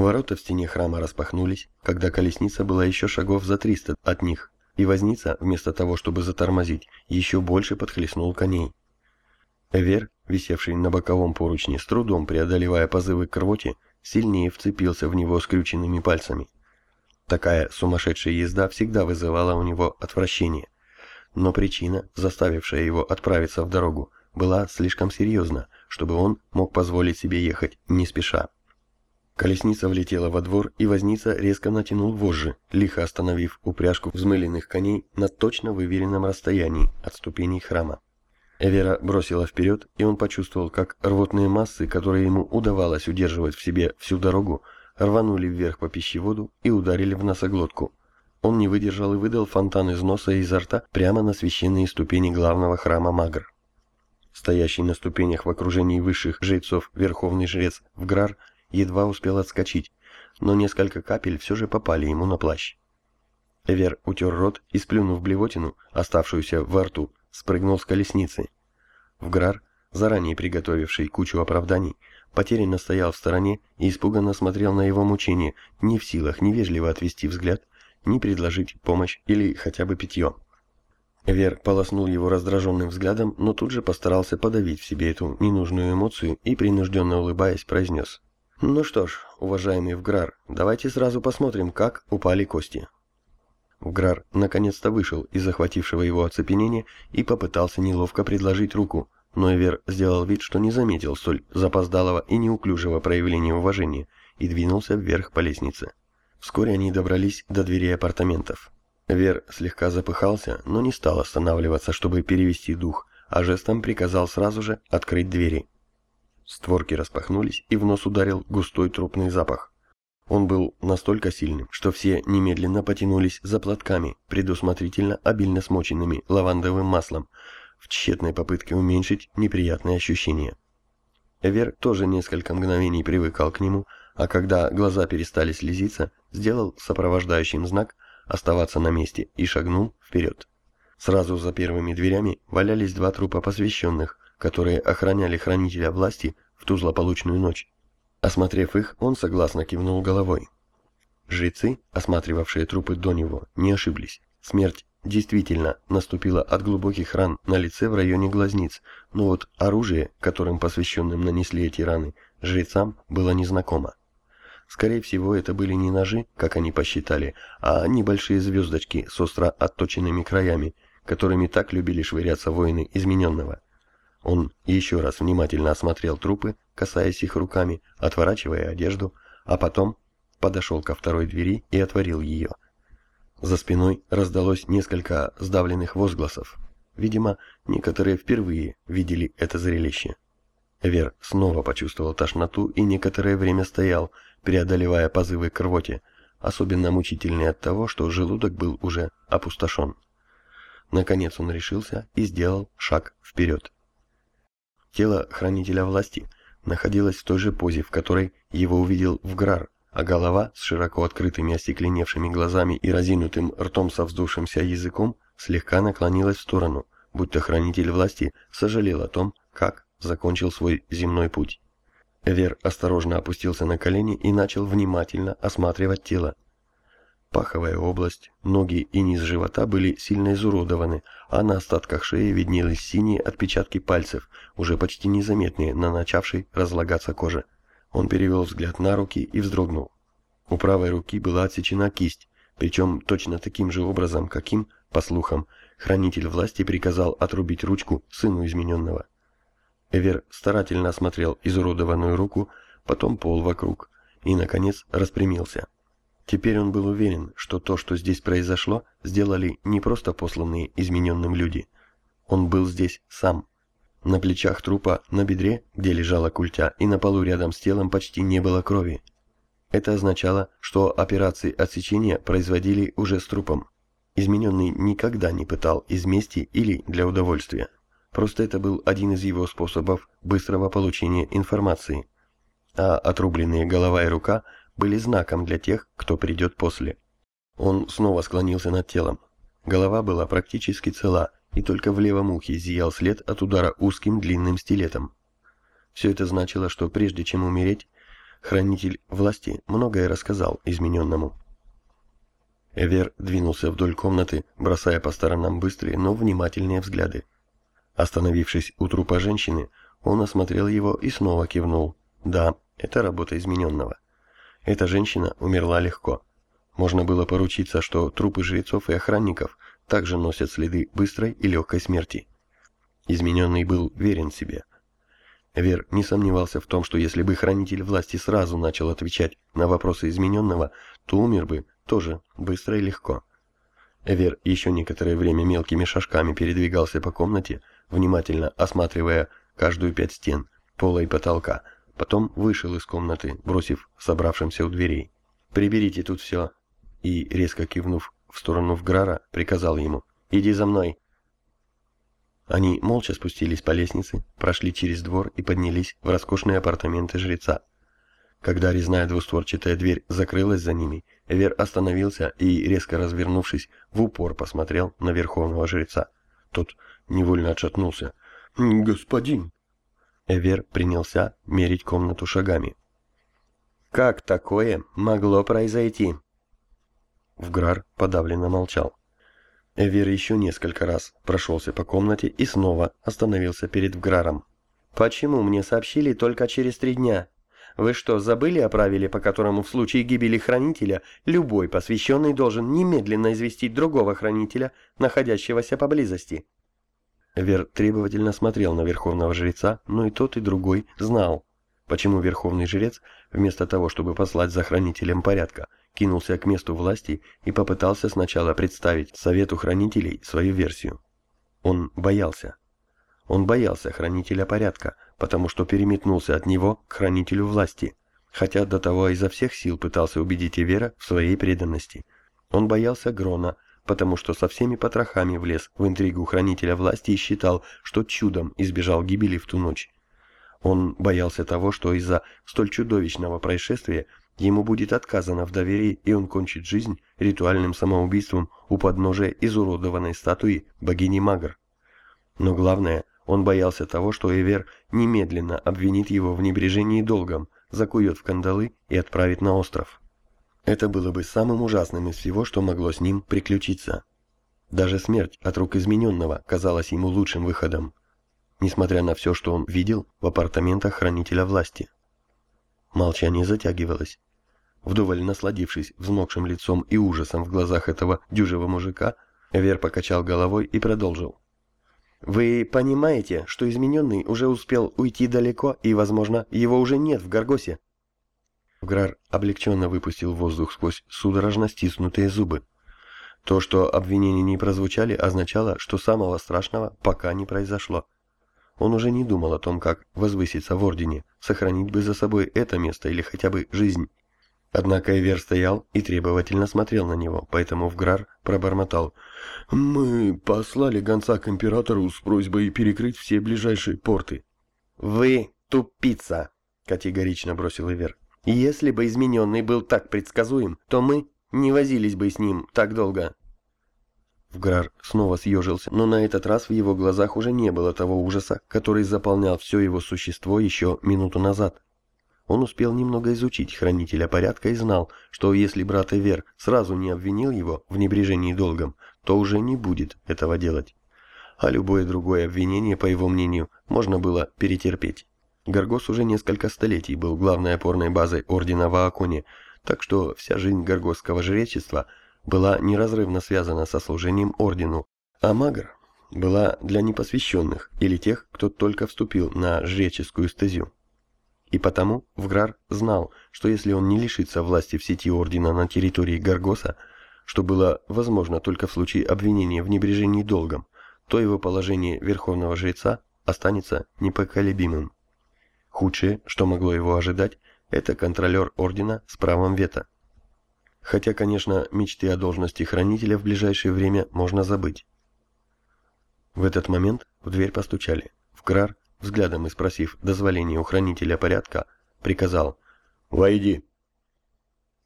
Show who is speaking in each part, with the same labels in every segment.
Speaker 1: Ворота в стене храма распахнулись, когда колесница была еще шагов за 300 от них, и возница, вместо того, чтобы затормозить, еще больше подхлестнул коней. Эвер, висевший на боковом поручне, с трудом преодолевая позывы к рвоте, сильнее вцепился в него скрюченными пальцами. Такая сумасшедшая езда всегда вызывала у него отвращение. Но причина, заставившая его отправиться в дорогу, была слишком серьезна, чтобы он мог позволить себе ехать не спеша. Колесница влетела во двор, и возница резко натянул вожжи, лихо остановив упряжку взмыленных коней на точно выверенном расстоянии от ступеней храма. Эвера бросила вперед, и он почувствовал, как рвотные массы, которые ему удавалось удерживать в себе всю дорогу, рванули вверх по пищеводу и ударили в носоглотку. Он не выдержал и выдал фонтан из носа и изо рта прямо на священные ступени главного храма Магр. Стоящий на ступенях в окружении высших жрецов верховный жрец Вграр едва успел отскочить, но несколько капель все же попали ему на плащ. Эвер утер рот и, сплюнув блевотину, оставшуюся во рту, спрыгнул с колесницы. Вграр, заранее приготовивший кучу оправданий, потерянно стоял в стороне и испуганно смотрел на его мучение, не в силах ни вежливо отвести взгляд, ни предложить помощь или хотя бы питье. Вер полоснул его раздраженным взглядом, но тут же постарался подавить в себе эту ненужную эмоцию и, принужденно улыбаясь, произнес. «Ну что ж, уважаемый Вграр, давайте сразу посмотрим, как упали кости». Вграр наконец-то вышел из захватившего его оцепенения и попытался неловко предложить руку, но Эвер сделал вид, что не заметил столь запоздалого и неуклюжего проявления уважения и двинулся вверх по лестнице. Вскоре они добрались до дверей апартаментов. Вер слегка запыхался, но не стал останавливаться, чтобы перевести дух, а жестом приказал сразу же открыть двери. Створки распахнулись, и в нос ударил густой трупный запах. Он был настолько сильным, что все немедленно потянулись за платками, предусмотрительно обильно смоченными лавандовым маслом, в тщетной попытке уменьшить неприятные ощущения. Эвер тоже несколько мгновений привыкал к нему, а когда глаза перестали слезиться, сделал сопровождающим знак оставаться на месте и шагнул вперед. Сразу за первыми дверями валялись два трупа посвященных, которые охраняли хранителя власти в ту злополучную ночь. Осмотрев их, он согласно кивнул головой. Жрецы, осматривавшие трупы до него, не ошиблись. Смерть действительно наступила от глубоких ран на лице в районе глазниц, но вот оружие, которым посвященным нанесли эти раны, жрецам было незнакомо. Скорее всего, это были не ножи, как они посчитали, а небольшие звездочки с остро отточенными краями, которыми так любили швыряться воины измененного. Он еще раз внимательно осмотрел трупы, касаясь их руками, отворачивая одежду, а потом подошел ко второй двери и отворил ее. За спиной раздалось несколько сдавленных возгласов. Видимо, некоторые впервые видели это зрелище. Вер снова почувствовал тошноту и некоторое время стоял, преодолевая позывы к рвоте, особенно мучительные от того, что желудок был уже опустошен. Наконец он решился и сделал шаг вперед. Тело хранителя власти находилось в той же позе, в которой его увидел Вграр, а голова с широко открытыми остекленевшими глазами и разинутым ртом со вздувшимся языком слегка наклонилась в сторону, будто хранитель власти сожалел о том, как закончил свой земной путь. Вер осторожно опустился на колени и начал внимательно осматривать тело. Паховая область, ноги и низ живота были сильно изуродованы, а на остатках шеи виднелись синие отпечатки пальцев, уже почти незаметные на начавшей разлагаться коже. Он перевел взгляд на руки и вздрогнул. У правой руки была отсечена кисть, причем точно таким же образом, каким, по слухам, хранитель власти приказал отрубить ручку сыну измененного. Эвер старательно осмотрел изуродованную руку, потом пол вокруг и, наконец, распрямился. Теперь он был уверен, что то, что здесь произошло, сделали не просто посланные измененным люди. Он был здесь сам. На плечах трупа, на бедре, где лежала культя, и на полу рядом с телом почти не было крови. Это означало, что операции отсечения производили уже с трупом. Измененный никогда не пытал из мести или для удовольствия. Просто это был один из его способов быстрого получения информации. А отрубленные голова и рука – были знаком для тех, кто придет после. Он снова склонился над телом. Голова была практически цела, и только в левом ухе зиял след от удара узким длинным стилетом. Все это значило, что прежде чем умереть, хранитель власти многое рассказал измененному. Эвер двинулся вдоль комнаты, бросая по сторонам быстрые, но внимательные взгляды. Остановившись у трупа женщины, он осмотрел его и снова кивнул. Да, это работа измененного. Эта женщина умерла легко. Можно было поручиться, что трупы жрецов и охранников также носят следы быстрой и легкой смерти. Измененный был верен себе. Вер не сомневался в том, что если бы хранитель власти сразу начал отвечать на вопросы измененного, то умер бы тоже быстро и легко. Вер еще некоторое время мелкими шажками передвигался по комнате, внимательно осматривая каждую пять стен, пола и потолка, потом вышел из комнаты, бросив собравшимся у дверей. «Приберите тут все!» и, резко кивнув в сторону Вграра, приказал ему «Иди за мной!» Они молча спустились по лестнице, прошли через двор и поднялись в роскошные апартаменты жреца. Когда резная двустворчатая дверь закрылась за ними, Эвер остановился и, резко развернувшись, в упор посмотрел на верховного жреца. Тот невольно отшатнулся. «Господин!» Эвер принялся мерить комнату шагами. «Как такое могло произойти?» Вграр подавленно молчал. Эвер еще несколько раз прошелся по комнате и снова остановился перед Вграром. «Почему мне сообщили только через три дня? Вы что, забыли о правиле, по которому в случае гибели хранителя любой посвященный должен немедленно известить другого хранителя, находящегося поблизости?» Вер требовательно смотрел на верховного жреца, но и тот, и другой знал, почему верховный жрец, вместо того, чтобы послать за хранителем порядка, кинулся к месту власти и попытался сначала представить Совету Хранителей свою версию. Он боялся. Он боялся Хранителя Порядка, потому что переметнулся от него к Хранителю Власти, хотя до того изо всех сил пытался убедить Ивера в своей преданности. Он боялся Грона, потому что со всеми потрохами влез в интригу Хранителя Власти и считал, что чудом избежал гибели в ту ночь. Он боялся того, что из-за столь чудовищного происшествия Ему будет отказано в доверии, и он кончит жизнь ритуальным самоубийством у подножия изуродованной статуи богини Магр. Но главное, он боялся того, что Эвер немедленно обвинит его в небрежении долгом, закует в кандалы и отправит на остров. Это было бы самым ужасным из всего, что могло с ним приключиться. Даже смерть от рук измененного казалась ему лучшим выходом, несмотря на все, что он видел в апартаментах хранителя власти. Молчание затягивалось. Вдоволь насладившись взмокшим лицом и ужасом в глазах этого дюжего мужика, Вер покачал головой и продолжил. «Вы понимаете, что измененный уже успел уйти далеко, и, возможно, его уже нет в Гаргосе?» Грар облегченно выпустил воздух сквозь судорожно стиснутые зубы. То, что обвинения не прозвучали, означало, что самого страшного пока не произошло. Он уже не думал о том, как возвыситься в Ордене, сохранить бы за собой это место или хотя бы жизнь. Однако Эвер стоял и требовательно смотрел на него, поэтому Вграр пробормотал. «Мы послали гонца к императору с просьбой перекрыть все ближайшие порты». «Вы тупица!» — категорично бросил Эвер. «Если бы измененный был так предсказуем, то мы не возились бы с ним так долго». Вграр снова съежился, но на этот раз в его глазах уже не было того ужаса, который заполнял все его существо еще минуту назад. Он успел немного изучить хранителя порядка и знал, что если брат Эвер сразу не обвинил его в небрежении долгом, то уже не будет этого делать. А любое другое обвинение, по его мнению, можно было перетерпеть. Гаргос уже несколько столетий был главной опорной базой Ордена Вааконе, так что вся жизнь гаргосского жречества была неразрывно связана со служением Ордену, а Магр была для непосвященных или тех, кто только вступил на жреческую стезю. И потому Вграр знал, что если он не лишится власти в сети Ордена на территории Гаргоса, что было возможно только в случае обвинения в небрежении долгом, то его положение верховного жреца останется непоколебимым. Худшее, что могло его ожидать, это контролер Ордена с правом вето. Хотя, конечно, мечты о должности хранителя в ближайшее время можно забыть. В этот момент в дверь постучали. Вграр взглядом и спросив дозволения у хранителя порядка, приказал «Войди».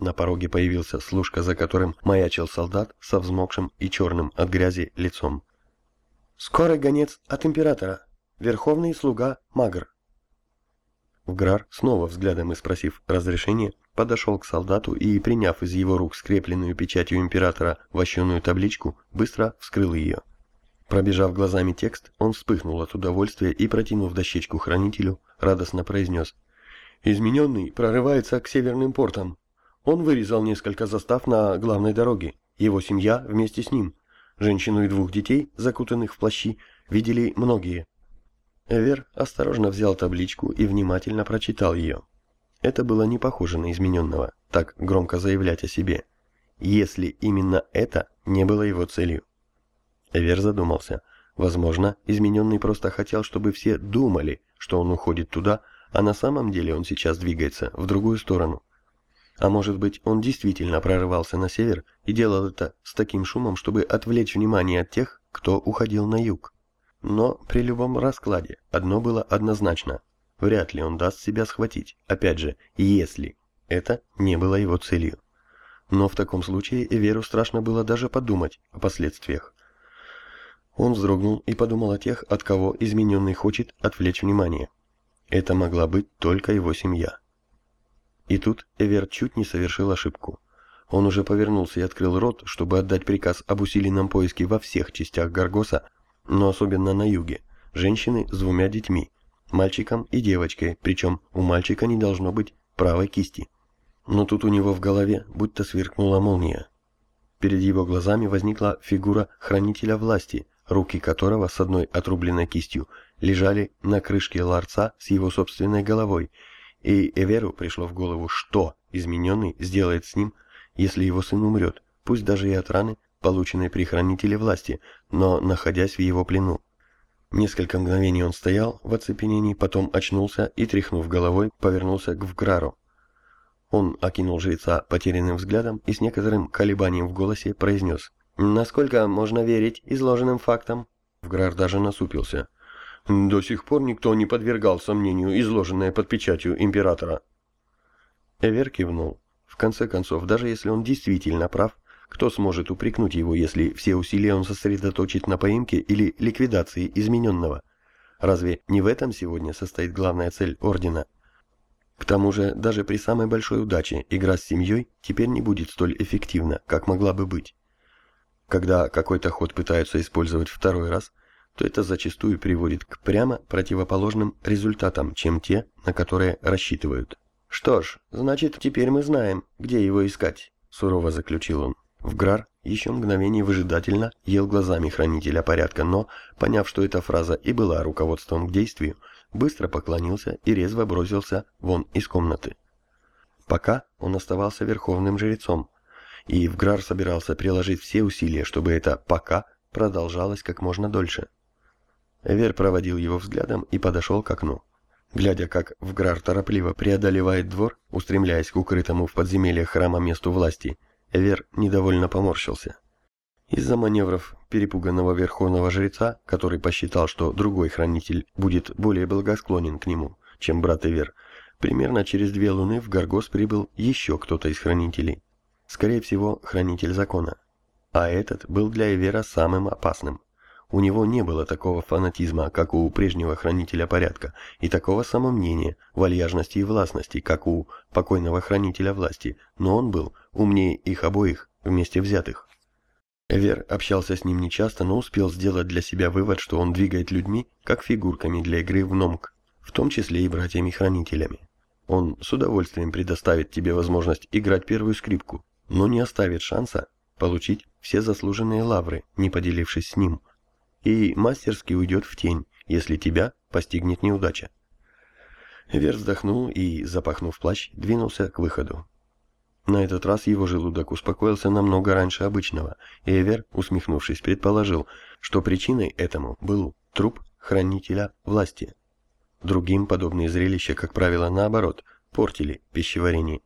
Speaker 1: На пороге появился служка, за которым маячил солдат со взмокшим и черным от грязи лицом. «Скорый гонец от императора, верховный слуга Магр». Вграр, снова взглядом и спросив разрешения, подошел к солдату и, приняв из его рук скрепленную печатью императора вощеную табличку, быстро вскрыл ее. Пробежав глазами текст, он вспыхнул от удовольствия и, протянув дощечку хранителю, радостно произнес «Измененный прорывается к северным портам. Он вырезал несколько застав на главной дороге. Его семья вместе с ним. Женщину и двух детей, закутанных в плащи, видели многие. Эвер осторожно взял табличку и внимательно прочитал ее. Это было не похоже на измененного, так громко заявлять о себе, если именно это не было его целью. Эвер задумался. Возможно, измененный просто хотел, чтобы все думали, что он уходит туда, а на самом деле он сейчас двигается в другую сторону. А может быть, он действительно прорывался на север и делал это с таким шумом, чтобы отвлечь внимание от тех, кто уходил на юг. Но при любом раскладе одно было однозначно. Вряд ли он даст себя схватить, опять же, если это не было его целью. Но в таком случае Эверу страшно было даже подумать о последствиях. Он вздрогнул и подумал о тех, от кого измененный хочет отвлечь внимание. Это могла быть только его семья. И тут Эвер чуть не совершил ошибку. Он уже повернулся и открыл рот, чтобы отдать приказ об усиленном поиске во всех частях Гаргоса, но особенно на юге. Женщины с двумя детьми, мальчиком и девочкой, причем у мальчика не должно быть правой кисти. Но тут у него в голове будто сверкнула молния. Перед его глазами возникла фигура хранителя власти, руки которого с одной отрубленной кистью лежали на крышке ларца с его собственной головой, и Эверу пришло в голову, что измененный сделает с ним, если его сын умрет, пусть даже и от раны, полученной при хранителе власти, но находясь в его плену. Несколько мгновений он стоял в оцепенении, потом очнулся и, тряхнув головой, повернулся к Вграру. Он окинул жреца потерянным взглядом и с некоторым колебанием в голосе произнес «Насколько можно верить изложенным фактам?» Вграр даже насупился – до сих пор никто не подвергал сомнению изложенное под печатью императора. Эвер кивнул. В конце концов, даже если он действительно прав, кто сможет упрекнуть его, если все усилия он сосредоточит на поимке или ликвидации измененного? Разве не в этом сегодня состоит главная цель Ордена? К тому же, даже при самой большой удаче игра с семьей теперь не будет столь эффективна, как могла бы быть. Когда какой-то ход пытаются использовать второй раз, то это зачастую приводит к прямо противоположным результатам, чем те, на которые рассчитывают. «Что ж, значит, теперь мы знаем, где его искать», – сурово заключил он. Вграр еще мгновение выжидательно ел глазами хранителя порядка, но, поняв, что эта фраза и была руководством к действию, быстро поклонился и резво бросился вон из комнаты. Пока он оставался верховным жрецом, и Вграр собирался приложить все усилия, чтобы это «пока» продолжалось как можно дольше. Вер проводил его взглядом и подошел к окну. Глядя, как Вграр торопливо преодолевает двор, устремляясь к укрытому в подземелье храма месту власти, Вер недовольно поморщился. Из-за маневров перепуганного верховного жреца, который посчитал, что другой хранитель будет более благосклонен к нему, чем брат Эвер, примерно через две луны в Гаргос прибыл еще кто-то из хранителей. Скорее всего, хранитель закона. А этот был для Эвера самым опасным. У него не было такого фанатизма, как у прежнего хранителя порядка, и такого самомнения, вальяжности и властности, как у покойного хранителя власти, но он был умнее их обоих, вместе взятых. Вер общался с ним нечасто, но успел сделать для себя вывод, что он двигает людьми, как фигурками для игры в номк, в том числе и братьями-хранителями. Он с удовольствием предоставит тебе возможность играть первую скрипку, но не оставит шанса получить все заслуженные лавры, не поделившись с ним – и мастерски уйдет в тень, если тебя постигнет неудача. Вер вздохнул и, запахнув плащ, двинулся к выходу. На этот раз его желудок успокоился намного раньше обычного, и Эвер, усмехнувшись, предположил, что причиной этому был труп хранителя власти. Другим подобные зрелища, как правило, наоборот, портили пищеварение.